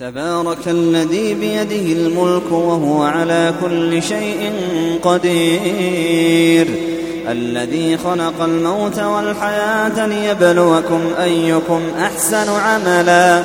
تبارك الذي بيده الملك وهو على كل شيء قدير. الذي خلق الموت والحياة ليبلوكم أيكم أحسن عملا.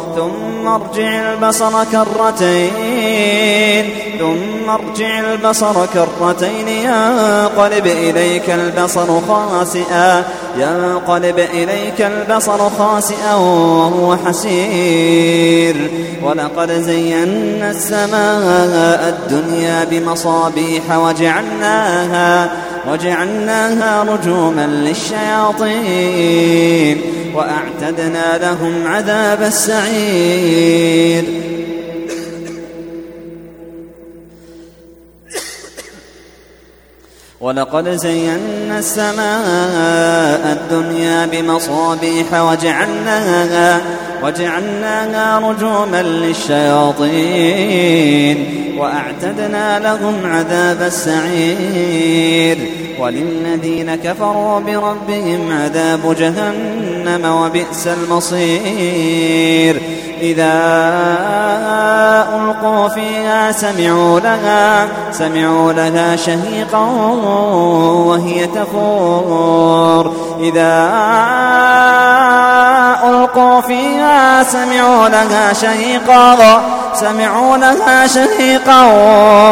ثم ارجع البصر كرتين. ثم ارجع البصر كرتين. ينقلب إليك البصر خاسئا. ينقلب إليك البصر خاسئا وهو حسير. ولقد زينا السماء الدنيا بمصابيح وجعلناها وجعلناها رجوما للشياطين وأعتدنا لهم عذاب السعير. ولقد زينا السماء الدنيا بمصابيح وجعلناها وجعلناها رجوما للشياطين وأعتدنا لهم عذاب السعير. وللذين كفروا بربهم عذاب جهنم وبئس المصير. إذا ألقوا فيها سمعوا لها سمعوا لها شهيقا وهي تفور. إذا ألقوا فيها سمعوا لها شهيقا سمعوا لها شهيقا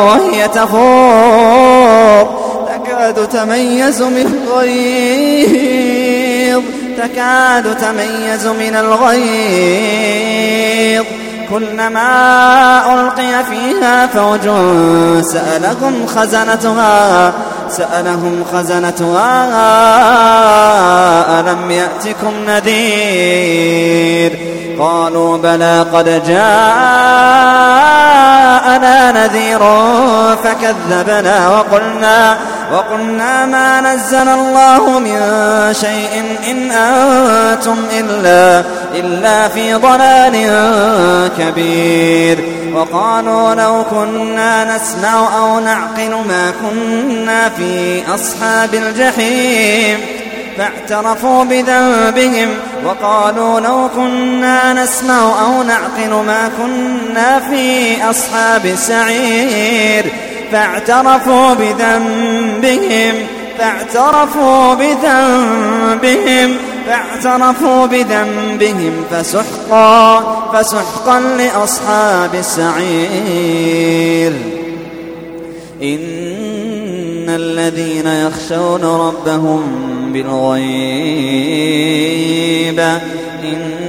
وهي تفور. تكاد تميز من الغيظ تكاد تميز من الغيظ. كلما ألقي فيها فوج سألهم خزنتها سألهم خزنتها ألم يأتكم نذير؟ قالوا بلى قد جاءنا نذير فكذبنا وقلنا وقلنا ما نزل الله من شيء إن أنتم إلا, إلا في ضلال كبير. وقالوا لو كنا نسمع أو نعقل ما كنا في أصحاب الجحيم. فاعترفوا بذنبهم وقالوا لو كنا نسمع أو نعقل ما كنا في أصحاب السعير. فاعترفوا بذنبهم فاعترفوا بذنبهم فاعترفوا بذنبهم فسحقا فسحقا لأصحاب السعير. إن الذين يخشون ربهم بالغيب إن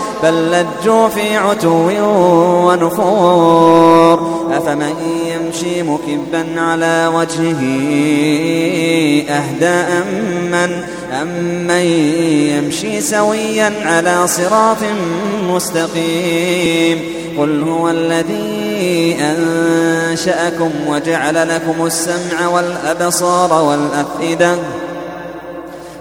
بل لجوا في عتو ونفور. أفمن يمشي مكبا على وجهه أهدى أمن أمن يمشي سويا على صراط مستقيم؟ قل هو الذي أنشأكم وجعل لكم السمع والأبصار والأفئدة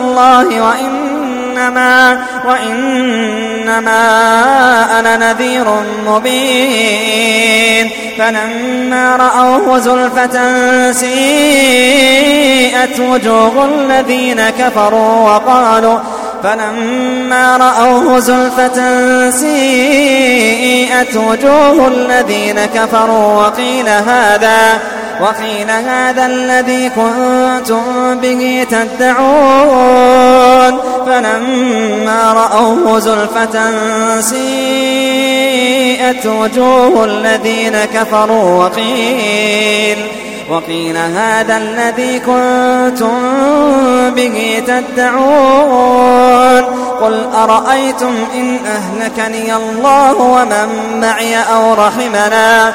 الله وإنما وإنما أنا نذير مبين. فلما رأوه زلفة سيئت وجوه الذين كفروا وقالوا فلما رأوه زلفة سيئت وجوه الذين كفروا وقيل هذا وقيل هذا الذي كنتم به تدعون فلما رأوه زلفة سيئت وجوه الذين كفروا وقيل وقيل هذا الذي كنتم به تدعون قل أرأيتم إن أهلكني الله ومن معي أو رحمنا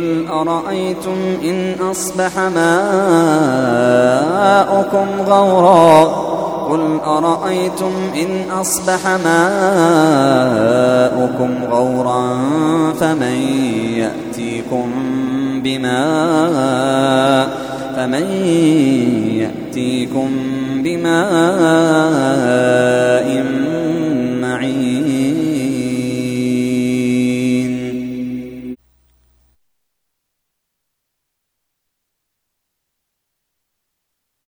قل أرأيتم إن أصبح ماؤكم غورا قل أرأيتم إن أصبح ماؤكم غورا فمن يأتيكم بماء فمن يأتيكم بماء